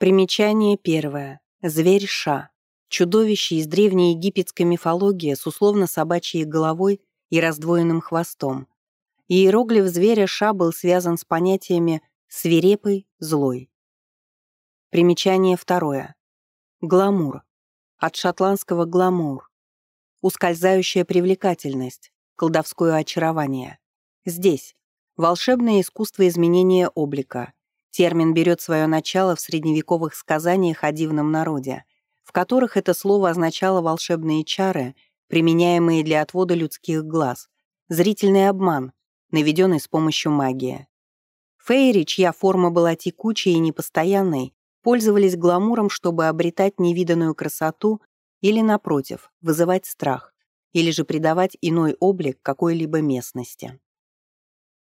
Примечание первое. Зверь Ша. Чудовище из древней египетской мифологии с условно-собачьей головой и раздвоенным хвостом. Иероглиф зверя Ша был связан с понятиями «свирепый», «злой». Примечание второе. Гламур. От шотландского гламур. Ускользающая привлекательность, колдовское очарование. Здесь. Волшебное искусство изменения облика. Термин берет свое начало в средневековых сказаниях о дивном народе, в которых это слово означало волшебные чары, применяемые для отвода людских глаз, зрительный обман, наведенный с помощью магии. Фейри, чья форма была текучей и непостоянной, пользовались гламуром, чтобы обретать невиданную красоту или, напротив, вызывать страх, или же придавать иной облик какой-либо местности.